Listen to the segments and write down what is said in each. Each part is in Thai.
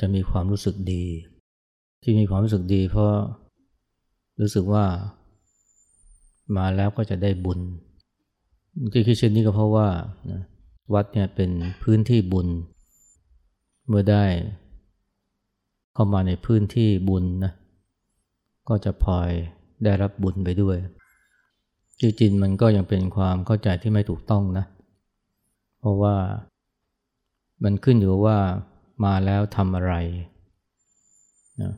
จะมีความรู้สึกดี ที่มีความรู้สึกดี เพราะรู้สึกว่า มาแล้วก็จะได้บุญ ที่คิดเช่นนี้ก็เพราะว่าวัดเนี่ยเป็นพื้นที่บุญ เมื่อได้เข้ามาในพื้นที่บุญนะก็จะพลอยได้รับบุญไปด้วยจริงๆมันก็ยังเป็นความเข้าใจที่ไม่ถูกต้องนะ เพราะว่ามันขึ้นอยู่ว่า มาแล้วทำอะไรนะ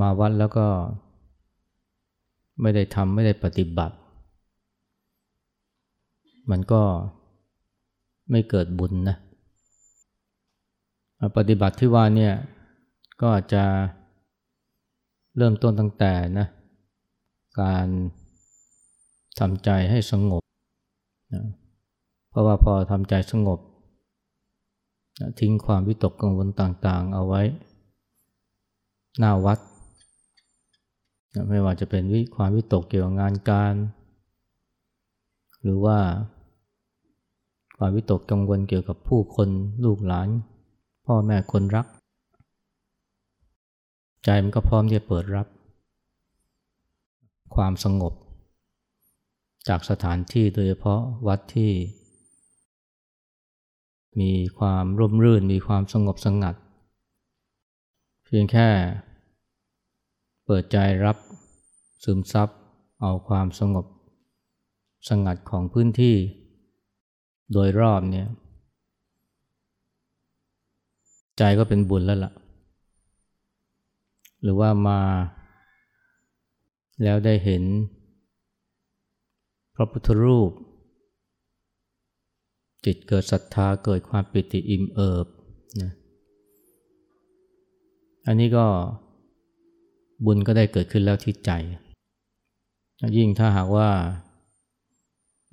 มาวัดแล้วก็ไม่ได้ทำไม่ได้ปฏิบัติ มันก็ไม่เกิดบุญนะปฏิบัติที่ว่าเนี่ยก็อาจจะเริ่มต้นตั้งแต่นะการทำใจให้สงบนะเพราะว่าพอทำใจสงบ ทิ้งความวิตกกังวลต่างๆ เอาไว้ หน้าวัด ไม่ว่าจะเป็นวิความวิตกเกี่ยวกับงานการ หรือว่าความวิตกกังวลเกี่ยวกับผู้คนลูกหลาน พ่อแม่คนรัก ใจมันก็พร้อมที่จะเปิดรับ ความสงบ จากสถานที่โดยเฉพาะวัดที่ มีความร่มรื่น มีความสงบสงัด เพียงแค่ เปิดใจรับซึมซับเอาความสงบสงัดของพื้นที่ โดยรอบเนี่ยใจก็เป็นบุญแล้วละ่ะ หรือว่ามา แล้วได้เห็น พระพุทธรูป จิตเกิดศรัทธาเกิดความปิติอิ่มเอิบนะอันนี้ก็บุญก็ได้เกิดขึ้นแล้วที่ใจ ยิ่งถ้าหากว่า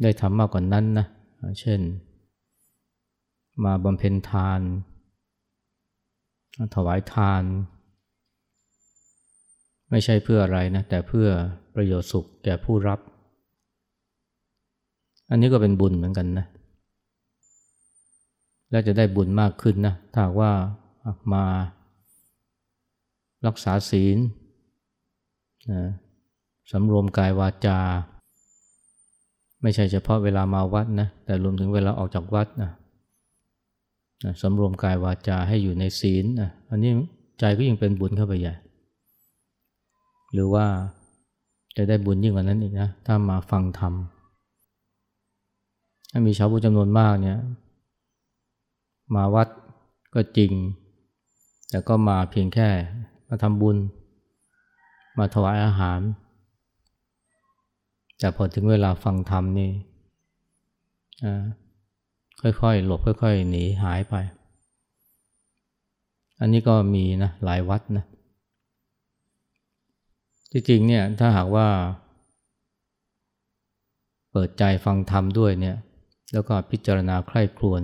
ได้ทำมากกว่านั้นนะ เช่น มาบำเพ็ญทาน ถวายทาน ไม่ใช่เพื่ออะไรนะ แต่เพื่อประโยชน์สุขแก่ผู้รับ อันนี้ก็เป็นบุญเหมือนกันนะ และจะได้บุญมากขึ้นนะถ้าว่ามารักษาศีลนะสำรวมกายวาจา ไม่ใช่เฉพาะเวลามาวัดนะแต่รวมถึงเวลาออกจากวัดนะนะสำรวมกายวาจาให้อยู่ในศีลนะอันนี้ใจก็ยิ่งเป็นบุญเข้าไปใหญ่ หรือว่าจะได้บุญยิ่งกว่านั้นอีกนะถ้ามาฟังธรรมมีชาวพุทธจำนวนมากเนี่ย มาวัดก็จริง แต่ก็มาเพียงแค่มาทำบุญ มาถวายอาหาร แต่พอถึงเวลาฟังธรรมนี่ค่อยๆ หลบค่อยๆ หนีหายไป อันนี้ก็มีนะหลายวัดนะ จริงๆ เนี่ยถ้าหากว่า เปิดใจฟังธรรมด้วยเนี่ย แล้วก็พิจารณาใคร่ครวญ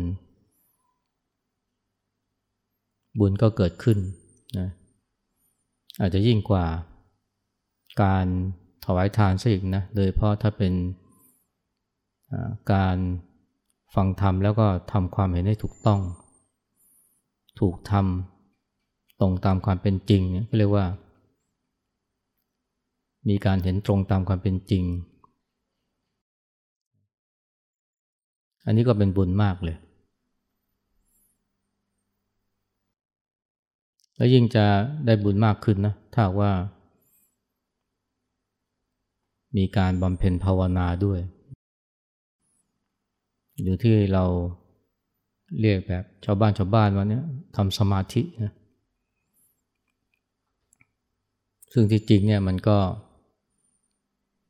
บุญก็เกิดขึ้นนะอาจจะยิ่งกว่าการถวายทานซะอีกนะ โดยเพราะถ้าเป็นการฟังธรรมแล้วก็ทำความเห็นให้ถูกต้อง ถูกทำตรงตามความเป็นจริงเนี่ยก็เรียกว่า มีการเห็นตรงตามความเป็นจริง อันนี้ก็เป็นบุญมากเลย แล้วยิ่งจะได้บุญมากขึ้นนะถ้าว่า มีการบำเพ็ญภาวนาด้วย หรือที่เราเรียกแบบชาวบ้านชาวบ้านว่านี้ทำสมาธินะซึ่งที่จริงเนี่ยมันก็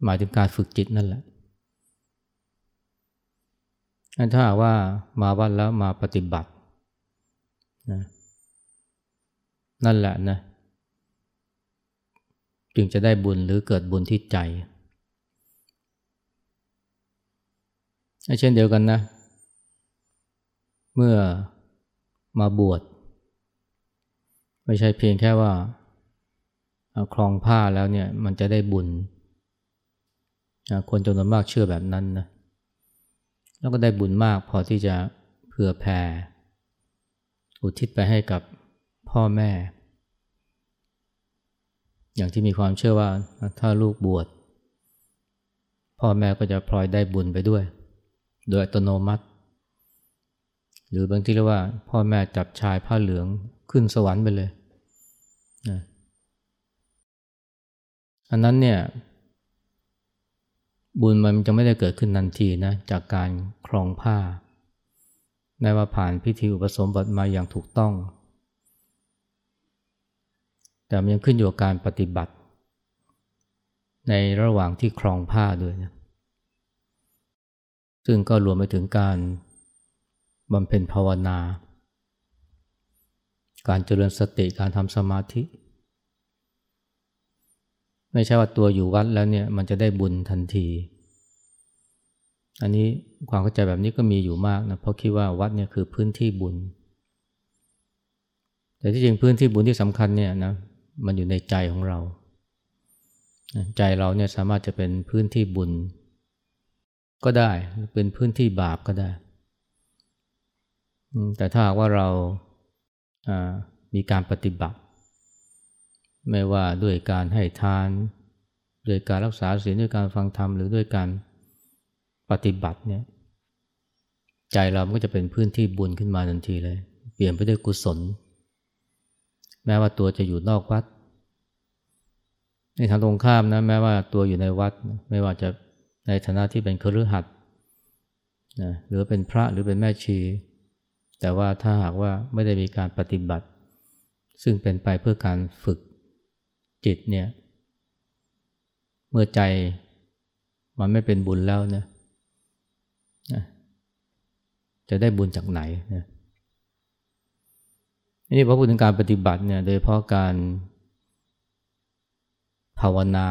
หมายถึงการฝึกจิตนั่นแหละถ้าว่ามาวัดแล้วมาปฏิบัตินะ นั่นแหละนะ จึงจะได้บุญหรือเกิดบุญที่ใจ เช่นเดียวกันนะ เมื่อมาบวชไม่ใช่เพียงแค่ว่าคลองผ้าแล้วเนี่ยมันจะได้บุญ คนจำนวนมากเชื่อแบบนั้นนะ แล้วก็ได้บุญมากพอที่จะพึผื่อแผ่อุทิศไปให้กับ พ่อแม่ อย่างที่มีความเชื่อว่าถ้าลูกบวชพ่อแม่ก็จะพลอยได้บุญไปด้วย โดยอัตโนมัติ หรือบางทีเรียกว่าพ่อแม่จับชายผ้าเหลืองขึ้นสวรรค์ไปเลยนะอันนั้นเนี่ยบุญมันจะไม่ได้เกิดขึ้นทันทีนะจากการครองผ้าแม้ว่าผ่านพิธีอุปสมบทมาอย่างถูกต้อง แต่มันยังขึ้นอยู่กับการปฏิบัติ ในระหว่างที่ครองผ้าด้วยนะซึ่งก็รวมไปถึงการบำเพ็ญภาวนา การเจริญสติการทำสมาธิ ไม่ใช่ว่าตัวอยู่วัดแล้วเนี่ยมันจะได้บุญทันที อันนี้ความเข้าใจแบบนี้ก็มีอยู่มากนะเพราะคิดว่าวัดเนี่ยคือพื้นที่บุญ แต่ที่จริงพื้นที่บุญที่สำคัญเนี่ยนะ มันอยู่ในใจของเรา ใจเราเนี่ยสามารถจะเป็นพื้นที่บุญ ก็ได้เป็นพื้นที่บาปก็ได้ แต่ถ้าหากว่าเรามีการปฏิบัติ ไม่ว่าด้วยการให้ทาน ด้วยการรักษาศีลด้วยการฟังธรรม หรือด้วยการปฏิบัติเนี่ยใจเราก็จะเป็นพื้นที่บุญขึ้นมาทันทีเลย เปลี่ยนไปด้วยกุศล แม้ว่าตัวจะอยู่นอกวัด ในทางตรงข้ามนะแม้ว่าตัวอยู่ในวัด ไม่ว่าจะในฐานะที่เป็นครือขัดนะหรือเป็นพระหรือเป็นแม่ชี แต่ว่าถ้าหากว่าไม่ได้มีการปฏิบัติ ซึ่งเป็นไปเพื่อการฝึกจิตเนี่ย เมื่อใจมันไม่เป็นบุญแล้วเนี่ยจะได้บุญจากไหนนะ นี่พอพูดถึงการปฏิบัติเนี่ยโดยเพราะการภาวนา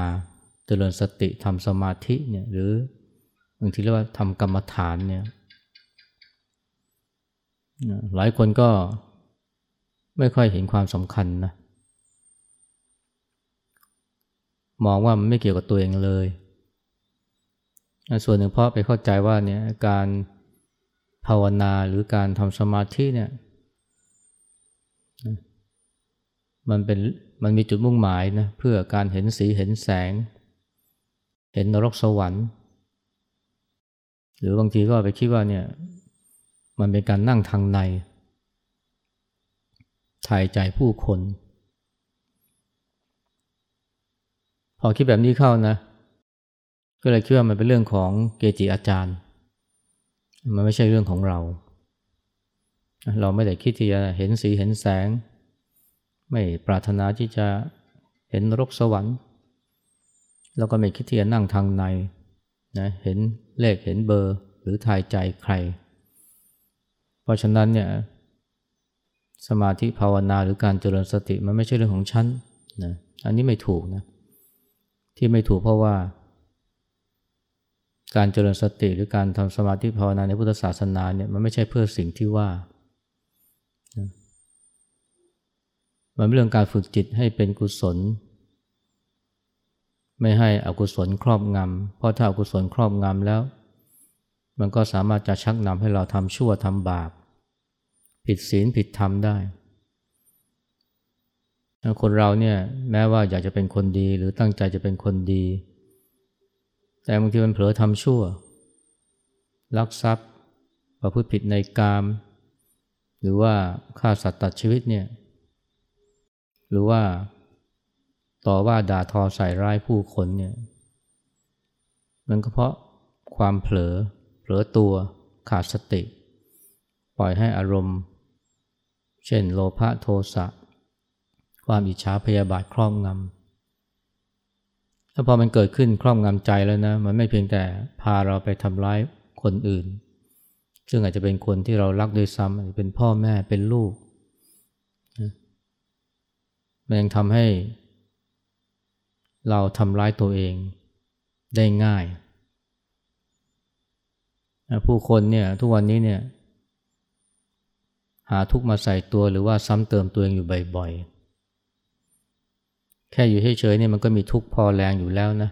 เจริญสติทำสมาธิเนี่ยหรือบางทีเรียกว่าทำกรรมฐานเนี่ยหลายคนก็ไม่ค่อยเห็นความสำคัญนะมองว่ามันไม่เกี่ยวกับตัวเองเลย ส่วนหนึ่งเพราะไปเข้าใจว่าเนี่ยการภาวนาหรือการทำสมาธิเนี่ย มันเป็นมันมีจุดมุ่งหมายนะเพื่อการเห็นสีเห็นแสง เห็นนรกสวรรค์ หรือบางทีก็ไปคิดว่าเนี่ยมันเป็นการนั่งทางในถ่ายใจผู้คน พอคิดแบบนี้เข้านะ ก็เลยคิดว่ามันเป็นเรื่องของเกจิอาจารย์ มันไม่ใช่เรื่องของเรา เราไม่ได้คิดที่จะเห็นสีเห็นแสง ไม่ปรารถนาที่จะเห็นรกสวรรค์ แล้วก็ไม่คิดที่จะนั่งทางในนะเห็นเลขเห็นเบอร์หรือทายใจใคร เพราะฉะนั้นเนี่ยสมาธิภาวนาหรือการเจริญสติมันไม่ใช่เรื่องของฉันนะอันนี้ไม่ถูกนะที่ไม่ถูกเพราะว่า การเจริญสติหรือการทำสมาธิภาวนาในพุทธศาสนาเนี่ยมันไม่ใช่เพื่อสิ่งที่ว่า มันเป็นเรื่องการฝึกจิตให้เป็นกุศล ไม่ให้อกุศลครอบงำเพราะถ้าอกุศลครอบงำแล้ว มันก็สามารถจะชักนำให้เราทำชั่วทำบาป ผิดศีลผิดธรรมได้คนเราเนี่ยแม้ว่าอยากจะเป็นคนดีหรือตั้งใจจะเป็นคนดี แต่บางทีมันเผลอทำชั่ว ลักทรัพย์ประพฤติผิดในกาม หรือว่าฆ่าสัตว์ตัดชีวิตเนี่ย หรือว่าต่อว่าด่าทอใส่ร้ายผู้คนเนี่ยมันก็เพราะความเผลอเผลอตัวขาดสติ ปล่อยให้อารมณ์ เช่นโลภะโทสะความอิจฉาพยาบาทครอบงำถ้าพอมันเกิดขึ้นครอบงำใจแล้วนะ มันไม่เพียงแต่พาเราไปทำร้ายคนอื่น ซึ่งอาจจะเป็นคนที่เรารักโดยซ้ำเป็นพ่อแม่เป็นลูก มันยังทำให้ เราทำร้ายตัวเองได้ง่าย ผู้คนเนี่ยทุกวันนี้เนี่ยหาทุกมาใส่ตัวหรือว่าซ้ำเติมตัวเองอยู่บ่อยๆ แค่อยู่เฉยๆเนี่ยมันก็มีทุกพอแรงอยู่แล้วนะ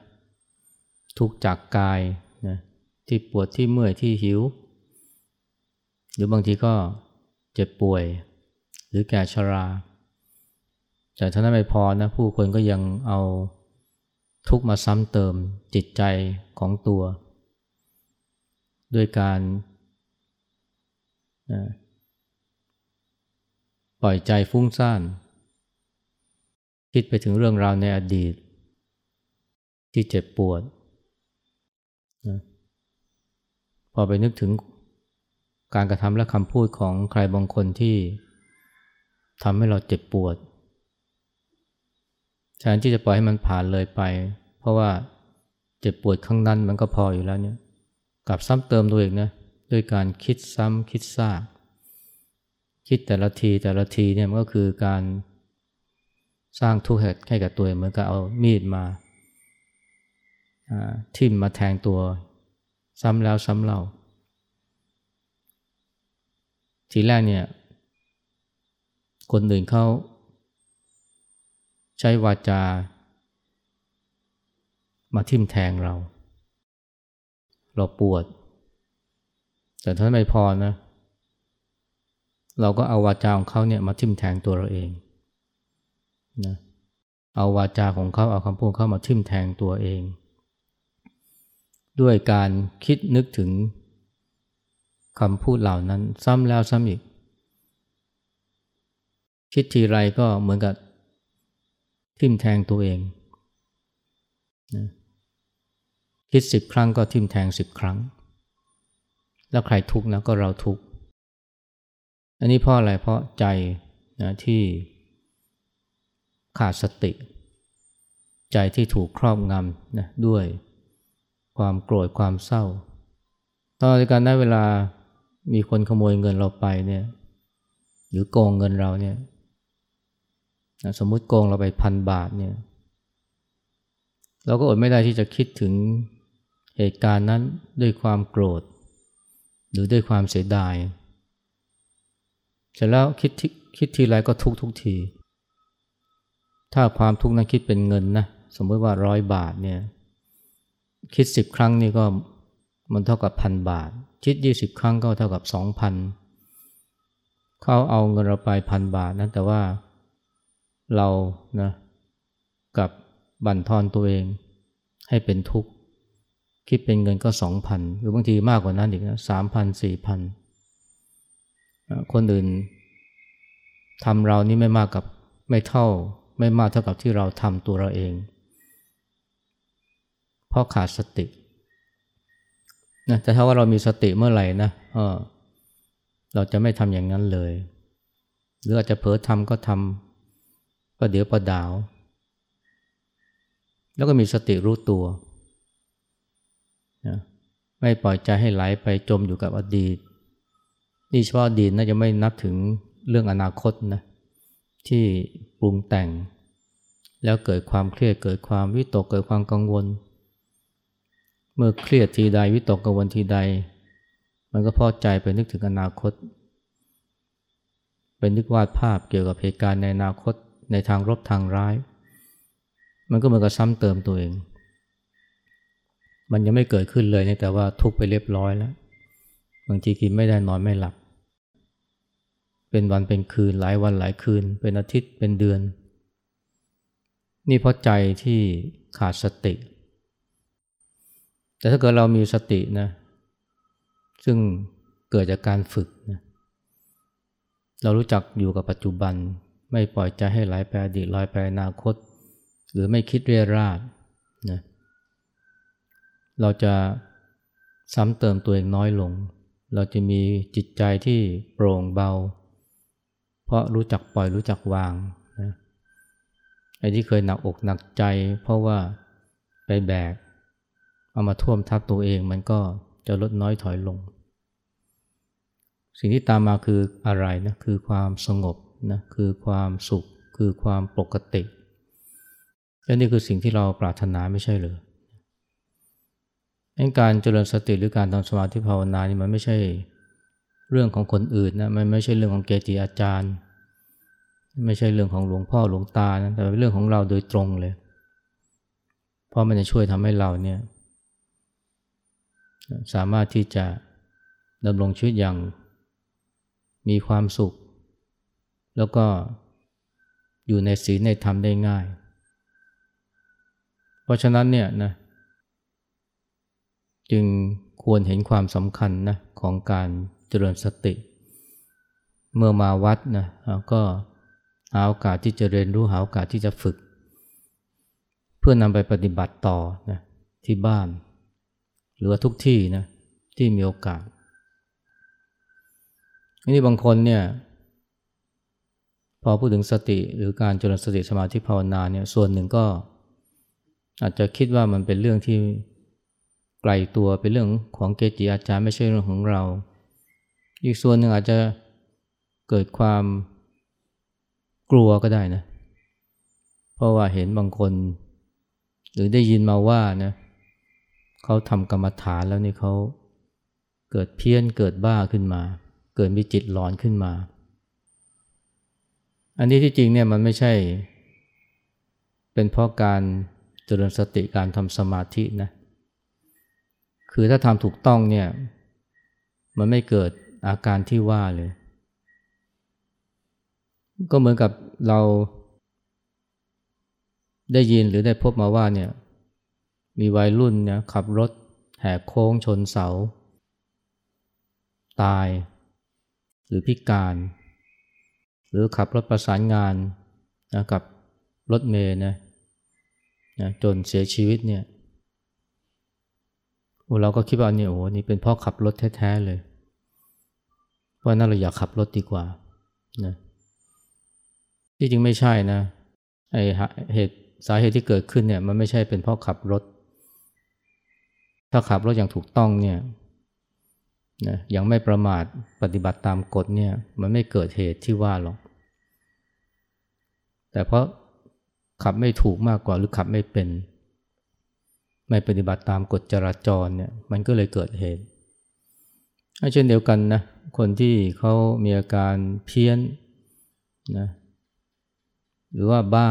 ทุกจากกายนะที่ปวดที่เมื่อยที่หิว หรือบางทีก็เจ็บป่วย หรือแก่ชรา แต่ถ้านั้นไม่พอนะผู้คนก็ยังเอาทุกมาซ้ำเติมจิตใจของตัว ด้วยการนะปล่อยใจฟุ้งซ่าน คิดไปถึงเรื่องราวในอดีต ที่เจ็บปวดนะพอไปนึกถึงการกระทำและคำพูดของใครบางคนที่ทำให้เราเจ็บปวด แทนที่จะปล่อยให้มันผ่านเลยไป เพราะว่าเจ็บปวดข้างนั้นมันก็พออยู่แล้วเนี่ยกลับซ้ำเติมตัวเองนะด้วยการคิดซ้ำคิดซากคิดแต่ละทีแต่ละทีเนี่ยมันก็คือการสร้างทุกข์ให้กับตัวเองเหมือนกับเอามีดมาทิ่มมาแทงตัวซ้ำแล้วซ้ำเล่า ทีแรกเนี่ย คนอื่นเขา ใช้วาจา มาทิ่มแทงเรา เราปวด แต่ถ้าไม่พอนะ เราก็เอาวาจาของเขาเนี่ยมาทิ่มแทงตัวเราเองนะเอาวาจาของเขาเอาคำพูดเขามาทิ่มแทงตัวเอง ด้วยการคิดนึกถึงคำพูดเหล่านั้นซ้ำแล้วซ้ำอีก คิดทีไรก็เหมือนกับ ทิ่มแทงตัวเองนะคิดสิบครั้งก็ทิ่มแทงสิบครั้ง แล้วใครทุกข์นะก็เราทุกข์อันนี้เพราะอะไรเพราะใจนะที่ขาดสติ ใจที่ถูกครอบงำนะด้วยความโกรธความเศร้าตอนการได้นเวลามีคนขโมยเงินเราไปเนี่ย หรือโกงเงินเราเนี่ย สมมุติโกงเราไปพันบาทเนี่ยเราก็อดไม่ได้ที่จะคิดถึงเหตุการณ์นั้นด้วยความโกรธ หรือด้วยความเสียดาย เสร็จแล้วคิดคิดทีไรก็ทุกทุกที ถ้าความทุกข์นั้นคิดเป็นเงินนะสมมติว่าร้อยบาทเนี่ยคิดสิบครั้งนี่ก็มันเท่ากับพันบาท คิดยี่สิบครั้งก็เท่ากับสองพันเขาเอาเงินเราไปพันบาทนะแต่ว่า เรานะกับบั่นทอนตัวเองให้เป็นทุกข์ คิดเป็นเงินก็สองพันหรือบางทีมากกว่านั้นอีกนะสามพันสี่พันคนอื่นทำเรานี่ไม่มากกับไม่เท่าไม่มากเท่ากับที่เราทำตัวเราเอง เพราะขาดสตินะแต่ถ้าว่าเรามีสติเมื่อไหร่นะเราจะไม่ทำอย่างนั้นเลย หรืออาจจะเผลอทำก็ทำ ประเดี๋ยวประดาว แล้วก็มีสติรู้ตัวนะไม่ปล่อยใจให้ไหลไปจมอยู่กับอดีต นี่เฉพาะอดีตนะจะไม่นับถึงเรื่องอนาคตนะที่ปรุงแต่ง แล้วเกิดความเครียดเกิดความวิตกเกิดความกังวล เมื่อเครียดทีใดวิตกกังวลทีใด มันก็พอใจไปนึกถึงอนาคต เป็นนึกวาดภาพเกี่ยวกับเหตุการณ์ในอนาคต ในทางรบทางร้าย มันก็เหมือนกับซ้ำเติมตัวเอง มันยังไม่เกิดขึ้นเลยนแต่ว่าทุกไปเรียบร้อยแล้ว บางทีกินไม่ได้นอนไม่หลับ เป็นวันเป็นคืนหลายวันหลายคืน เป็นอาทิตย์เป็นเดือน นี่เพราะใจที่ขาดสติ แต่ถ้าเกิดเรามีสตินะซึ่งเกิดจากการฝึกนะเรารู้จักอยู่กับปัจจุบัน ไม่ปล่อยใจให้ไหลไปอดีตลอยไปอนาคต หรือไม่คิดเรียราดนะเราจะซ้ำเติมตัวเองน้อยลง เราจะมีจิตใจที่โปร่งเบา เพราะรู้จักปล่อยรู้จักวางนะไอ้ที่เคยหนักอกหนักใจ เพราะว่าไปแบก เอามาท่วมทับตัวเองมันก็จะลดน้อยถอยลง สิ่งที่ตามมาคืออะไรนะคือความสงบ นะคือความสุข คือความปกติและนี่คือสิ่งที่เราปรารถนาไม่ใช่หรือการเจริญสติหรือการทำสมาธิภาวนานี่มันไม่ใช่เรื่องของคนอื่นนะมันไม่ใช่เรื่องของเกจิอาจารย์ ไม่ใช่เรื่องของหลวงพ่อหลวงตานะแต่เป็นเรื่องของเราโดยตรงเลย เพราะมันจะช่วยทำให้เราเนี่ยสามารถที่จะดำรงชีวิตอย่างมีความสุข แล้วก็อยู่ในศีลในธรรมได้ง่าย เพราะฉะนั้นเนี่ยนะจึงควรเห็นความสำคัญนะของการเจริญสติ เมื่อมาวัดนะก็หาโอกาสที่จะเรียนรู้หาโอกาสที่จะฝึก เพื่อนำไปปฏิบัติต่อนะที่บ้าน หรือทุกที่นะที่มีโอกาสนี่บางคนเนี่ย พอพูดถึงสติหรือการเจริญสติสมาธิภาวนาเนี่ยส่วนหนึ่งก็ อาจจะคิดว่ามันเป็นเรื่องที่ไกลตัวเป็นเรื่องของเกจิอาจารย์ไม่ใช่เรื่องของเรา อีกส่วนหนึ่งอาจจะเกิดความกลัวก็ได้นะ เพราะว่าเห็นบางคน หรือได้ยินมาว่านะเขาทำกรรมฐานแล้วนี่เขาเกิดเพี้ยนเกิดบ้าขึ้นมา เกิดมีจิตหลอนขึ้นมา อันนี้ที่จริงเนี่ยมันไม่ใช่ เป็นเพราะการเจริญสติการทำสมาธินะ คือถ้าทำถูกต้องเนี่ยมันไม่เกิดอาการที่ว่าเลย ก็เหมือนกับเราได้ยินหรือได้พบมาว่าเนี่ยมีวัยรุ่นเนี่ยขับรถแหกโค้งชนเสา ตาย หรือพิการ รือขับรถประสานงานนะกับรถเมย์นะนะจนเสียชีวิตเนี่ยเราก็คิดว่าเนี่ยโอ้นี่เป็นพราะขับรถแท้ๆเลยเพรานั้นเราอยากขับรถดีกว่านะที่จริงไม่ใช่นะไอเหตุสาเหตุที่เกิดขึ้นเนี่ยมันไม่ใช่เป็นเพราะขับรถ ถ้าขับรถอย่างถูกต้องเนี่ยนะยังไม่ประมาทปฏิบัติตามกฎเนี่ยมันไม่เกิดเหตุที่ว่าหรอก แต่เพราะขับไม่ถูกมากกว่าหรือขับไม่เป็น ไม่ปฏิบัติตามกฎจราจรเนี่ยมันก็เลยเกิดเหตุเช่นเดียวกันนะคนที่เขามีอาการเพี้ยนนะหรือว่าบ้า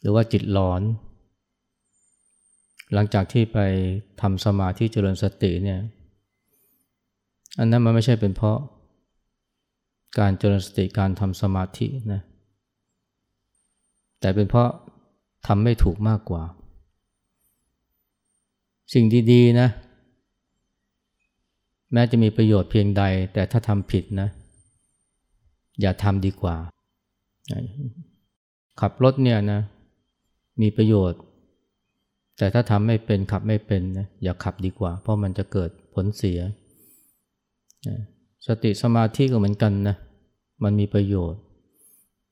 หรือว่าจิตหลอน หลังจากที่ไปทำสมาธิเจริญสติเนี่ยอันนั้นมันไม่ใช่เป็นเพราะการเจริญสติการทำสมาธินะ แต่เป็นเพราะทำไม่ถูกมากกว่า สิ่งดีๆนะ แม้จะมีประโยชน์เพียงใด แต่ถ้าทำผิดนะ อย่าทำดีกว่า ขับรถเนี่ยนะ มีประโยชน์ แต่ถ้าทำไม่เป็นขับไม่เป็นนะอย่าขับดีกว่า เพราะมันจะเกิดผลเสีย สติสมาธิก็เหมือนกันนะ มันมีประโยชน์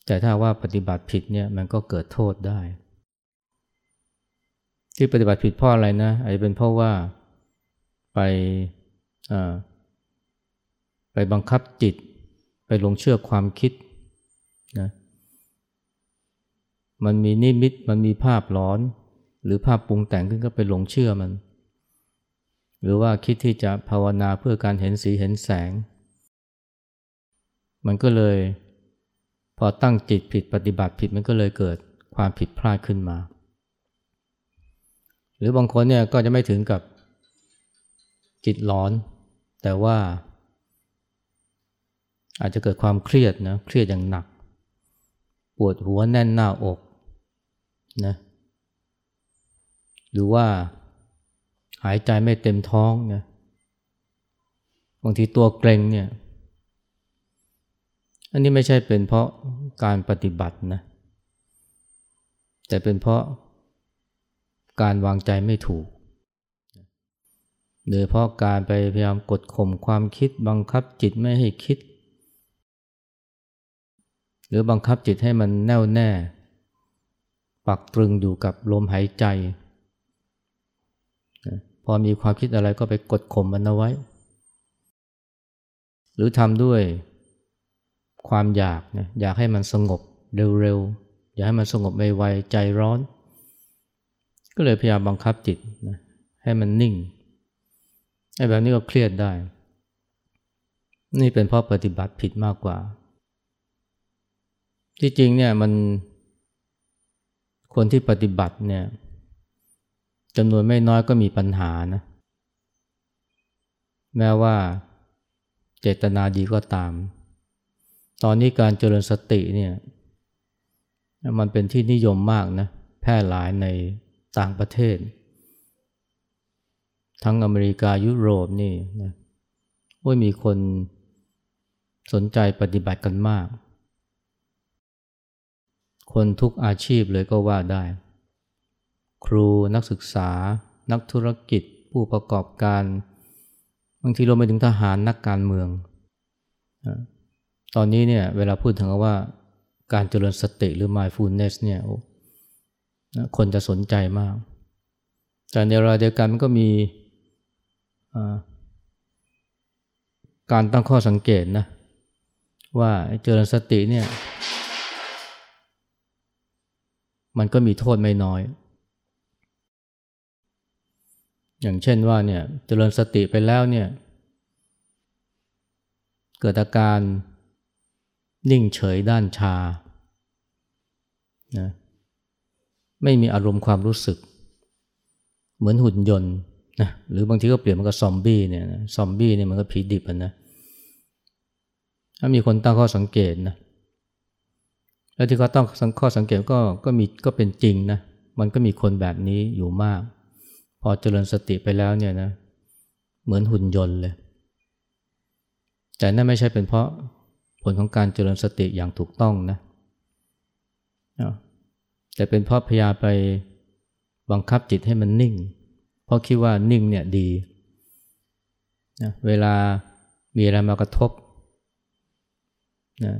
แต่ถ้าว่าปฏิบัติผิดเนี่ยมันก็เกิดโทษได้ ที่ปฏิบัติผิดเพราะอะไรนะอาจจะเป็นเพราะว่าไปไปบังคับจิต ไปลงเชื่อความคิดนะมันมีนิมิตมันมีภาพร้อน หรือภาพปรุงแต่งขึ้นก็ไปหลงเชื่อมัน หรือว่าคิดที่จะภาวนาเพื่อการเห็นสีเห็นแสง มันก็เลย พอตั้งจิตผิดปฏิบัติผิดมันก็เลยเกิดความผิดพลาดขึ้นมา หรือบางคนเนี่ยก็จะไม่ถึงกับจิตร้อน แต่ว่า อาจจะเกิดความเครียดนะเครียดอย่างหนัก ปวดหัวแน่นหน้าอกนะหรือว่าหายใจไม่เต็มท้องนะบางทีตัวเกรงเนี่ย นนี้ไม่ใช่เป็นเพราะการปฏิบัตินะ แต่เป็นเพราะการวางใจไม่ถูกโดยเพราะการไปพยายามกดข่มความคิดบังคับจิตไม่ให้คิด หรือบังคับจิตให้มันแน่วแน่ ปักตรึงอยู่กับลมหายใจ พอมีความคิดอะไรก็ไปกดข่มมันเอาไว้ หรือทำด้วย ความอยากนะอยากให้มันสงบเร็วๆ อยากให้มันสงบไวๆใจร้อน ก็เลยพยายามบังคับจิตนะให้มันนิ่งไอ้แบบนี้ก็เครียดได้ นี่เป็นเพราะปฏิบัติผิดมากกว่า ที่จริงเนี่ยมัน คนที่ปฏิบัติเนี่ยจำนวนไม่น้อยก็มีปัญหานะ แม้ว่าเจตนาดีก็ตาม ตอนนี้การเจริญสติเนี่ยมันเป็นที่นิยมมากนะแพร่หลายในต่างประเทศ ทั้งอเมริกายุโรปนี่นะว่ามีคนสนใจปฏิบัติกันมาก คนทุกอาชีพเลยก็ว่าได้ ครูนักศึกษา นักธุรกิจ ผู้ประกอบการ บางทีรวมไปถึงทหารนักการเมือง ตอนนี้เนี่ยเวลาพูดถึงว่าการเจริญสติหรือ mindfulness เนี่ยคนจะสนใจมาก แต่ในเวลาเดียวกันมันก็มีการตั้งข้อสังเกตนะว่าเจริญสติเนี่ยมันก็มีโทษไม่น้อย อย่างเช่นว่าเนี่ยเจริญสติไปแล้วเนี่ยเกิดอาการ นิ่งเฉยด้านชานะไม่มีอารมณ์ความรู้สึก เหมือนหุ่นยนต์นะหรือบางทีก็เปลี่ยนมันก็ซอมบี้เนี่ยนะซอมบี้เนี่ยมันก็ผีดิบนะถ้ามีคนตั้งข้อสังเกตนะแล้วที่เขาตั้งข้อสังเกตก็ก็มีก็เป็นจริงนะมันก็มีคนแบบนี้อยู่มาก พอเจริญสติไปแล้วเนี่ยนะเหมือนหุ่นยนต์เลย แต่นั่นไม่ใช่เป็นเพราะ ผลของการเจริญสติอย่างถูกต้องนะแต่เป็นเพราะพยาไปบังคับจิตให้มันนิ่ง เพราะคิดว่านิ่งเนี่ยดีนะเวลามีอะไรมากระทบนะ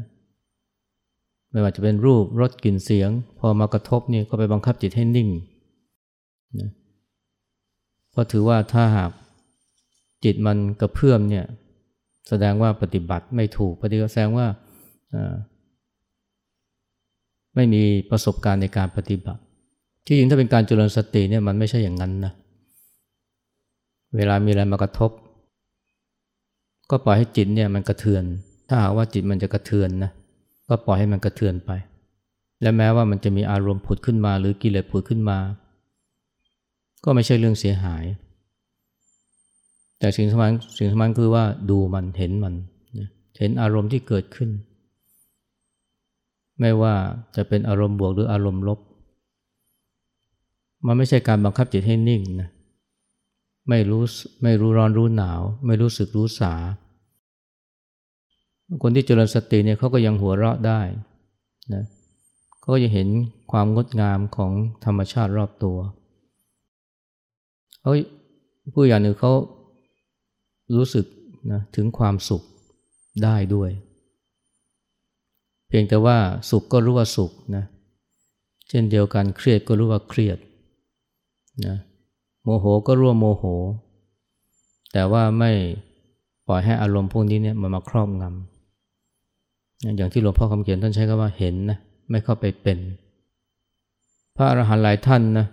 ไม่ว่าจะเป็นรูปรสกลิ่นเสียง พอมากระทบนี่ก็ไปบังคับจิตให้นิ่งนะเพราะถือว่าถ้าหากจิตมันกระเพื่อมเนี่ย แสดงว่าปฏิบัติไม่ถูกปฏิบัติแสดงว่าไม่มีประสบการณ์ในการปฏิบัติที่จริงถ้าเป็นการเจริญสติเนี่ยมันไม่ใช่อย่างนั้นนะเวลามีอะไรมากระทบ ก็ปล่อยให้จิตเนี่ยมันกระเทือน ถ้าหากว่าจิตมันจะกระเทือนนะก็ปล่อยให้มันกระเทือนไป และแม้ว่ามันจะมีอารมณ์ผุดขึ้นมา หรือกิเลสผุดขึ้นมา ก็ไม่ใช่เรื่องเสียหาย แต่สิ่งสำคัญสิ่งสำคัญคือว่าดูมันเห็นมัน เห็นอารมณ์ที่เกิดขึ้น ไม่ว่าจะเป็นอารมณ์บวกหรืออารมณ์ลบ มันไม่ใช่การบังคับจิตให้นิ่งนะไม่รู้ไม่รู้ร้อนรู้หนาว ไม่รู้สึกรู้สา คนที่เจริญสติเนี่ยเขาก็ยังหัวเราะได้นะเขาก็จะเห็นความงดงามของธรรมชาติรอบตัวเฮ้ยผู้อย่างหนึ่งเขา รู้สึกนะถึงความสุขได้ด้วย เพียงแต่ว่าสุขก็รู้ว่าสุขนะเช่นเดียวกันเครียดก็รู้ว่าเครียดนะโมโหก็รู้ว่าโมโห แต่ว่าไม่ปล่อยให้อารมณ์พวกนี้เนี่ยมันมาครอบงำอย่างที่หลวงพ่อคำเขียนท่านใช้คำว่าเห็นนะไม่เข้าไปเป็น พระอรหันต์หลายท่านนะ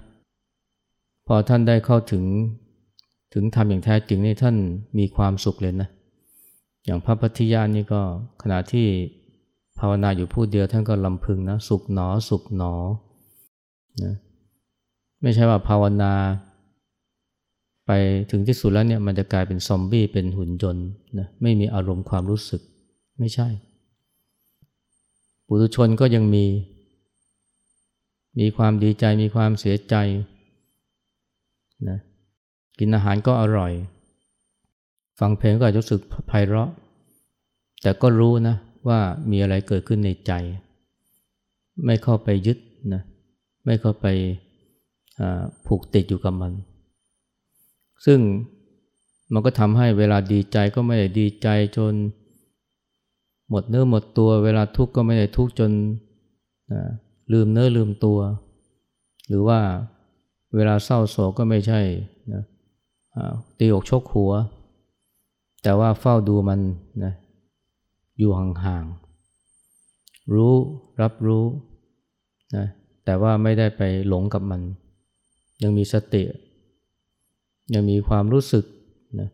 พอท่านได้เข้าถึง ถึงทำอย่างแท้จริงนี่ท่านมีความสุขเลยนะ อย่างพระพัทธิยานี่ก็ขณะที่ภาวนาอยู่ผู้เดียวท่านก็ลำพึงนะ สุขหนอ สุขหนอนะไม่ใช่ว่าภาวนา ไปถึงที่สุดแล้วเนี่ยมันจะกลายเป็นซอมบี้เป็นหุ่นยนต์นะไม่มีอารมณ์ความรู้สึกไม่ใช่ ปุถุชนก็ยังมี มีความดีใจมีความเสียใจนะ กินอาหารก็อร่อย ฟังเพลงก็อาจจะรู้สึกไพเราะ แต่ก็รู้นะว่ามีอะไรเกิดขึ้นในใจ ไม่เข้าไปยึดนะไม่เข้าไปผูกติดอยู่กับมัน ซึ่งมันก็ทำให้เวลาดีใจก็ไม่ได้ดีใจจน หมดเนื้อหมดตัว เวลาทุกข์ก็ไม่ได้ทุกข์จนลืมเนื้อลืมตัว หรือว่าเวลาเศร้าโศกก็ไม่ใช่ ตีอกชกหัว แต่ว่าเฝ้าดูมันนะอยู่ห่างๆ รู้รับรู้นะแต่ว่าไม่ได้ไปหลงกับมัน ยังมีสติ ยังมีความรู้สึกนะ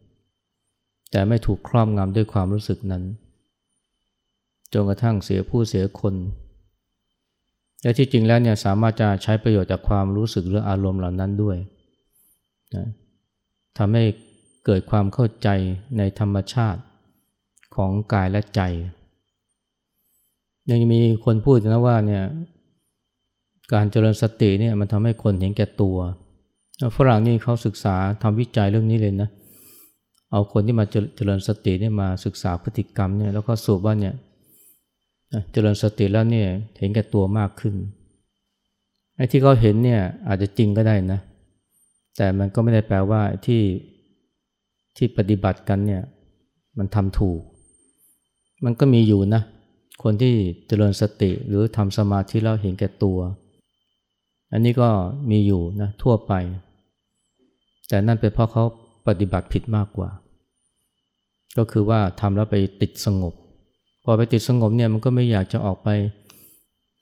แต่ไม่ถูกครอบงำด้วยความรู้สึกนั้น จนกระทั่งเสียผู้เสียคนและที่จริงแล้วเนี่ยสามารถจะใช้ประโยชน์จากความรู้สึกหรืออารมณ์เหล่านั้นด้วยนะ ทำให้เกิดความเข้าใจในธรรมชาติของกายและใจ ยังมีคนพูดนะว่าเนี่ยการเจริญสติเนี่ยมันทำให้คนเห็นแก่ตัว ฝรั่งนี่เขาศึกษาทำวิจัยเรื่องนี้เลยนะเอาคนที่มาเจริญสติเนี่ยมาศึกษาพฤติกรรมเนี่ยแล้วก็สูบว่าเนี่ยเจริญสติแล้วเนี่ยเห็นแก่ตัวมากขึ้นไอ้ที่เขาเห็นเนี่ยอาจจะจริงก็ได้นะ แต่มันก็ไม่ได้แปลว่าที่ที่ปฏิบัติกันเนี่ยมันทำถูก มันก็มีอยู่นะ คนที่เจริญสติหรือทำสมาธิแล้วเห็นแก่ตัว อันนี้ก็มีอยู่นะทั่วไป แต่นั่นเป็นเพราะเขาปฏิบัติผิดมากกว่า ก็คือว่าทำแล้วไปติดสงบ พอไปติดสงบเนี่ยมันก็ไม่อยากจะออกไป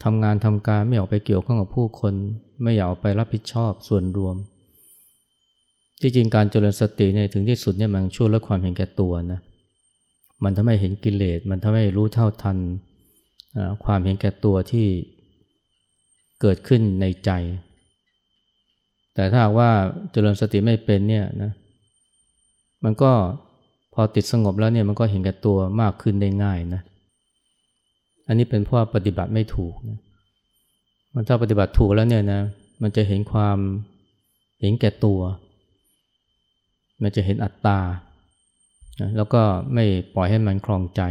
ทำงานทำการไม่ออกไปเกี่ยวข้องกับผู้คน ไม่อยากออกไปรับผิดชอบส่วนรวม ที่จริงการเจริญสติเนี่ยถึงที่สุดเนี่ยมันช่วยลดความเห็นแก่ตัวนะมันทำให้เห็นกิเลสมันทำให้รู้เท่าทันความเห็นแก่ตัวที่เกิดขึ้นในใจ แต่ถ้าว่าเจริญสติไม่เป็นเนี่ยนะมันก็พอติดสงบแล้วเนี่ยมันก็เห็นแก่ตัวมากขึ้นได้ง่ายนะอันนี้เป็นเพราะปฏิบัติไม่ถูกนะมันถ้าปฏิบัติถูกแล้วเนี่ยนะมันจะเห็นความเห็นแก่ตัว มันจะเห็นอัตตา แล้วก็ไม่ปล่อยให้มันคลองใจ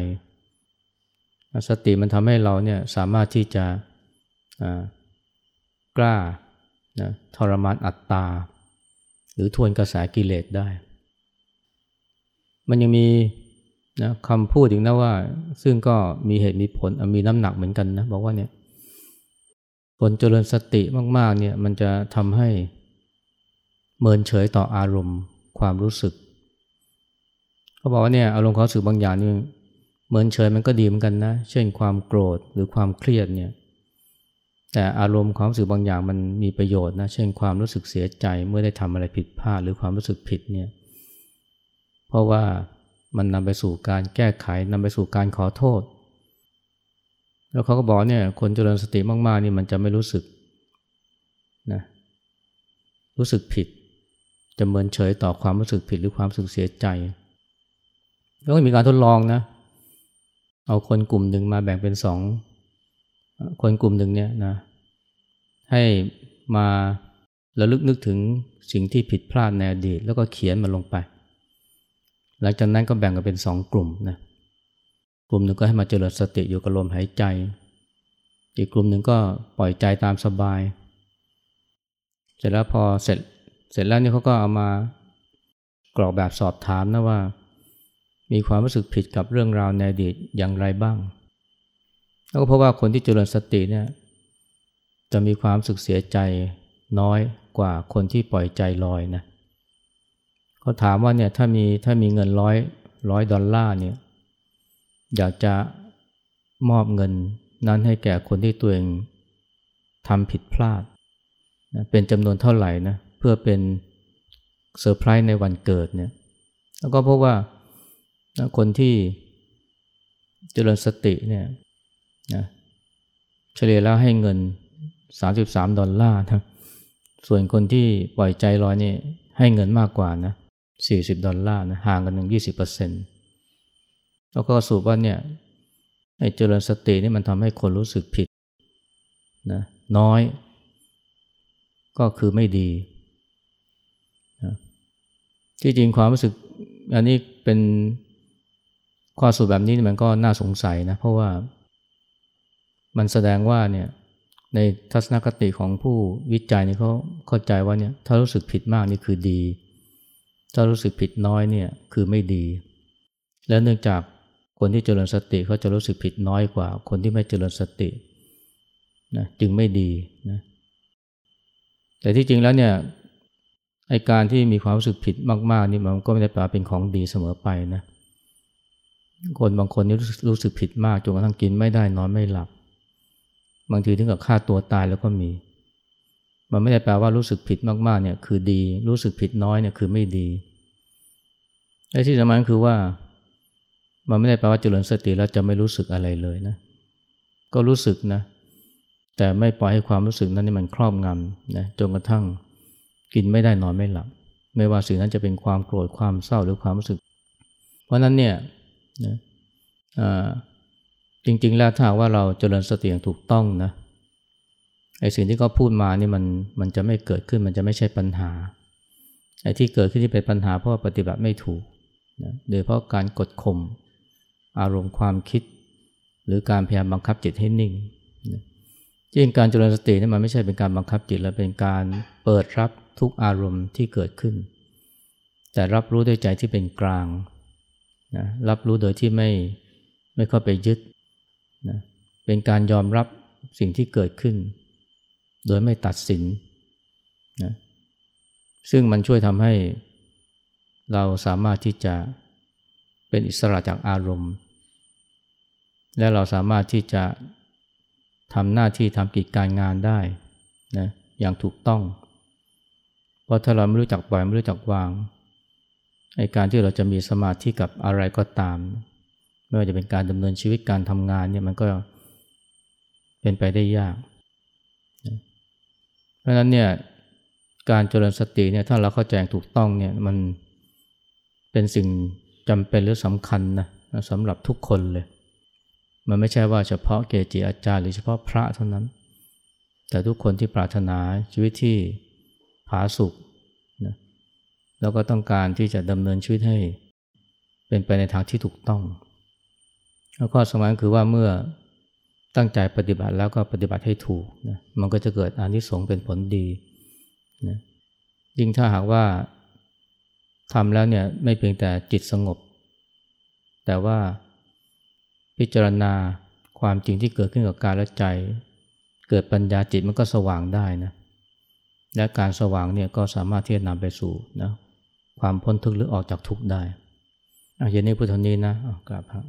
สติมันทำให้เราเนี่ยสามารถที่จะกล้านะทรมานอัตตา หรือทวนกระแสกิเลสได้ มันยังมีนะคำพูดอีกนะว่า ซึ่งก็มีเหตุมีผลมีน้ำหนักเหมือนกันนะบอกว่าเนี่ยคนเจริญสติมากๆเนี่ยมันจะทำให้เมินเฉยต่ออารมณ์ ความรู้สึกเขาบอกว่าเนี่ยอารมณ์ความรู้สึกบางอย่างนี่เหมือนเฉยมันก็ดีเหมือนกันนะ เช่นความโกรธหรือความเครียดเนี่ยแต่อารมณ์ความรู้สึกบางอย่างมันมีประโยชน์นะ เช่นความรู้สึกเสียใจเมื่อได้ทำอะไรผิดพลาดหรือความรู้สึกผิดเนี่ยเพราะว่ามันนำไปสู่การแก้ไขนำไปสู่การขอโทษ แล้วเขาก็บอกเนี่ยคนเจริญสติมากๆนี่มันจะไม่รู้สึกนะรู้สึกผิด จะเมินเฉยต่อความรู้สึกผิดหรือความรู้สึกเสียใจ แล้วก็มีการทดลองนะ เอาคนกลุ่มหนึ่งมาแบ่งเป็นสองคนกลุ่มหนึ่งเนี่ยนะ ให้มาระลึกนึกถึงสิ่งที่ผิดพลาดในอดีตแล้วก็เขียนมันลงไป หลังจากนั้นก็แบ่งกันเป็นสองกลุ่มนะกลุ่มหนึ่งก็ให้มาเจริญสติอยู่กับลมหายใจ อีกกลุ่มหนึ่งก็ปล่อยใจตามสบาย เสร็จแล้วพอเสร็จ เสร็จแล้วนี่เขาก็เอามากรอกแบบสอบถามนะว่า มีความรู้สึกผิดกับเรื่องราวในอดีตอย่างไรบ้าง แล้วก็พบว่าคนที่เจริญสติเนี่ยจะมีความสึกเสียใจน้อยกว่าคนที่ปล่อยใจลอยนะเขาถามว่าเนี่ยถ้ามีถ้ามีเงินร้อยร้อยดอลลาร์เนี่ยอยากจะมอบเงินนั้นให้แก่คนที่ตัวเองทำผิดพลาดนะเป็นจำนวนเท่าไหร่นะเพื่อเป็นเซอร์ไพรส์ในวันเกิดเนี่ยแล้วก็พบว่าคนที่เจริญสติเนี่ยนะเฉลี่ยแล้วให้เงิน 33 ดอลลาร์นะส่วนคนที่ปล่อยใจลอยนี่ให้เงินมากกว่านะ40 ดอลลาร์นะห่างกันถึง20%แล้วก็สูบว่าเนี่ยไอ้เจริญสตินี่มันทำให้คนรู้สึกผิดนะน้อย ก็คือไม่ดี ที่จริงความรู้สึกอันนี้เป็นข้อสูตรแบบนี้มันก็น่าสงสัยนะ เพราะว่ามันแสดงว่าเนี่ยในทัศนคติของผู้วิจัยนี่เขาเข้าใจว่าเนี่ยถ้ารู้สึกผิดมากนี่คือดี ถ้ารู้สึกผิดน้อยเนี่ยคือไม่ดี และเนื่องจากคนที่เจริญสติเขาจะรู้สึกผิดน้อยกว่า คนที่ไม่เจริญสตินะจึงไม่ดีนะแต่ที่จริงแล้วเนี่ย ไอการที่มีความรู้สึกผิดมาก ๆ นี่มันก็ไม่ได้แปลเป็นของดีเสมอไปนะคนบางคนนี่รู้สึกผิดมากจนกระทั่งกินไม่ได้นอนไม่หลับ บางทีถึงกับฆ่าตัวตายแล้วก็มี มันไม่ได้แปลว่ารู้สึกผิดมากๆเนี่ยคือดี รู้สึกผิดน้อยเนี่ยคือไม่ดีไอ้ที่สำคัญคือว่า มันไม่ได้แปลว่าเจริญสติแล้วจะไม่รู้สึกอะไรเลยนะ ก็รู้สึกนะ แต่ไม่ปล่อยให้ความรู้สึกนั้นนี่มันครอบงำนะจนกระทั่ง กินไม่ได้นอนไม่หลับ ไม่ว่าสิ่งนั้นจะเป็นความโกรธความเศร้าหรือความรู้สึก เพราะนั้นเนี่ยนะจริง ๆ แล้วถ้าว่าเราเจริญสติอย่างถูกต้องนะไอ้สิ่งที่เขาพูดมานี่มันมันจะไม่เกิดขึ้นมันจะไม่ใช่ปัญหาไอ้ที่เกิดขึ้นที่เป็นปัญหาเพราะว่าปฏิบัติไม่ถูกนะโดยเพราะการกดข่มอารมณ์ความคิด หรือการพยายามบังคับจิตให้นิ่งนะจริงการเจริญสตินี่มันไม่ใช่เป็นการบังคับจิตแล้วเป็นการเปิดรับ ทุกอารมณ์ที่เกิดขึ้น แต่รับรู้ด้วยใจที่เป็นกลางนะรับรู้โดยที่ไม่ไม่เข้าไปยึดนะเป็นการยอมรับสิ่งที่เกิดขึ้น โดยไม่ตัดสินนะซึ่งมันช่วยทำให้เราสามารถที่จะเป็นอิสระจากอารมณ์ และเราสามารถที่จะทำหน้าที่ทำกิจการงานได้นะอย่างถูกต้อง เพราะถ้าเราไม่รู้จักปล่อยไม่รู้จักวางไอการที่เราจะมีสมาธิกับอะไรก็ตาม ไม่ว่าจะเป็นการดำเนินชีวิตการทำงานเนี่ยมันก็เป็นไปได้ยาก เพราะฉะนั้นเนี่ยการเจริญสติเนี่ยถ้าเราเข้าใจถูกต้องเนี่ยมันเป็นสิ่งจำเป็นหรือสำคัญนะสำหรับทุกคนเลย มันไม่ใช่ว่าเฉพาะเกจิอาจารย์ หรือเฉพาะพระเท่านั้น แต่ทุกคนที่ปรารถนาชีวิตที่ ผาสุกนะแล้วก็ต้องการที่จะดำเนินชีวิตให้ เป็นไปในทางที่ถูกต้อง แล้วก็สมัยคือว่าเมื่อตั้งใจปฏิบัติแล้วก็ปฏิบัติให้ถูกนะมันก็จะเกิดอานิสงส์เป็นผลดีนะยิ่งถ้าหากว่าทำแล้วเนี่ยไม่เพียงแต่จิตสงบ แต่ว่าพิจารณาความจริงที่เกิดขึ้นกับกายและใจ เกิดปัญญาจิตมันก็สว่างได้นะ และการสว่างเนี่ยก็สามารถที่จะนำไปสู่นะความพ้นทุกข์หรือออกจากทุกข์ได้อาย่างนี้พุทธนี้นะกราบพระ